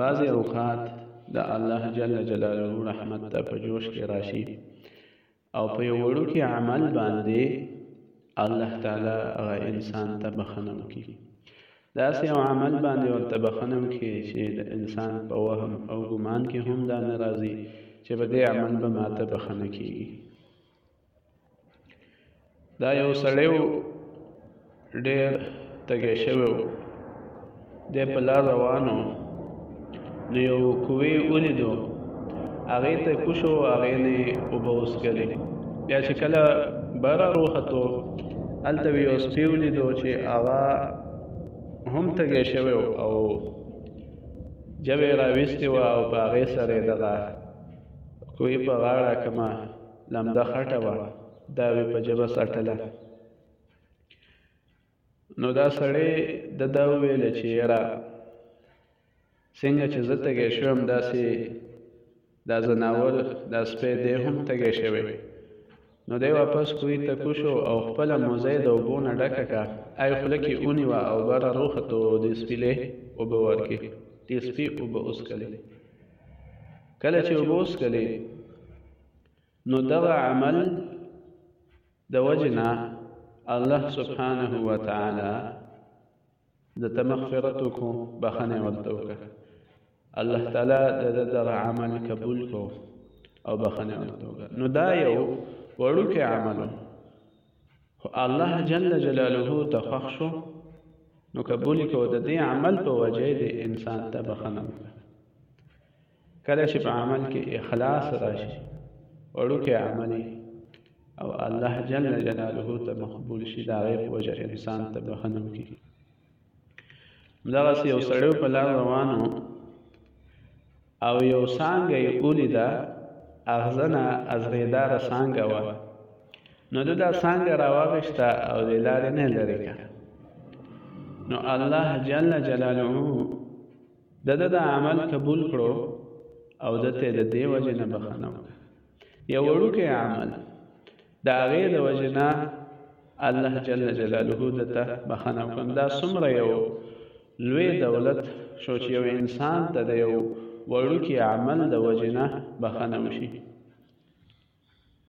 بعضې اوقات د الله جل جلاله رحمت ته په جوش کې راشي او په یو وړوکي عمل باندې الله تعالی هغه انسان ته بخنه وکړي داسې یو عمل باندې ورته بخنه وکړي چې د انسان په وهم او ګمان کې هم دا نه راځي چې په دې عمل به ماته بخنه کیږي دا یو سړی و ډېر تږی شوی و دی په لار روان و نو یو کوې ولیدو هغې ته یې کوشو هغې نه یې اوبه وڅکلې بیا چې کله بهر راوختو هلته یې یو سپی ولیدو چې هغه هم تږی شوی و او ژبه یې راویستې وه او په هغې سره یې دغه کوې په غاړه کومه لمده خټه وه دا وی په جبه سټله نو دا سړی د دا ویل چې یرا څنګه چې زه تږی شوم داسې دا زناور دا سپی دی هم تږی شوی نو دی واپس کوی ته کوشو او خپله موزه د اوبو نه ډکه که ای خوله کې ونیوه او بره روختو د سپیلې اوبه ورکې د سپي اوبه وڅکلې کله چې اوبه وڅکلې نو دغه عمل د وجنا الله سبحانه و تعالی د تمغفرت کو بخنه ورته وکړه الله تعالی د دغه عمل قبول کو او بخنه ورته وکړه نو دا یو وړوکی عمل خو الله جل جلاله ته خوښ شو نو قبول کو د دې عمل په وجه د انسان ته بخنه وکړه کله چې په عمل کې اخلاص راشي وړوکی عملی او الله جل جلاله ته مقبول شي دا غي په وجه انسان ته بخنه وکړي دغه یو سړی په لار روانو او یو څنګه یې ولیدا اغزنه ازغیدار څنګه و نو دا څنګه راوغشته او د لارې نه لري نو الله جل جلاله د ده دا عمل قبول کړو او د ته د دې وجې نه بخنه وکړه یو وړوکی عمل د هغې د وجې نه الله جل جلاله د ته بخنه وکړم دا څومره یو لوی دولت شو چې یو انسان ته د یو وړوکی عمل د وجې نه بخنه وشي